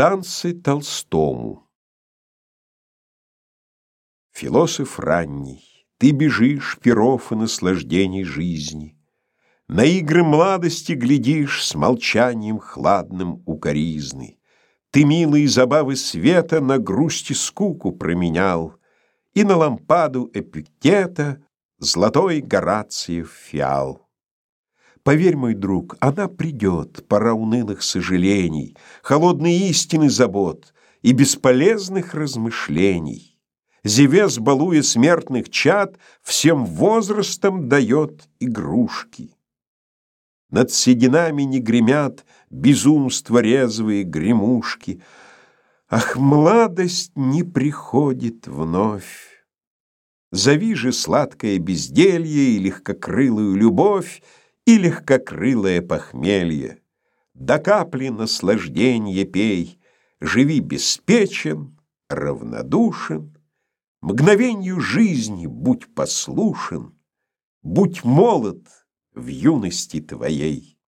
Станцы Толстому Философ ранний, ты бежишь перов и наслаждений жизни, На игры младости глядишь с молчанием хладным укоризны. Ты милые забавы света на грусти скуку променял И на лампаду Эпиктета золотой Горациев фиал. Поверь, мой друг, она придет, пора унылых сожалений, Холодной истины забот и бесполезных размышлений. Зевес, балуя смертных чад, Всем возрастом дает игрушки. Над сединами не гремят Безумства резвые гремушки. Ах, молодость не приходит вновь. Зови же сладкое безделье И легкокрылую любовь, И легкокрылое похмелье. До капли наслажденья пей, Живи беспечен, равнодушен, Мгновенью жизни будь послушен, Будь молод в юности твоей.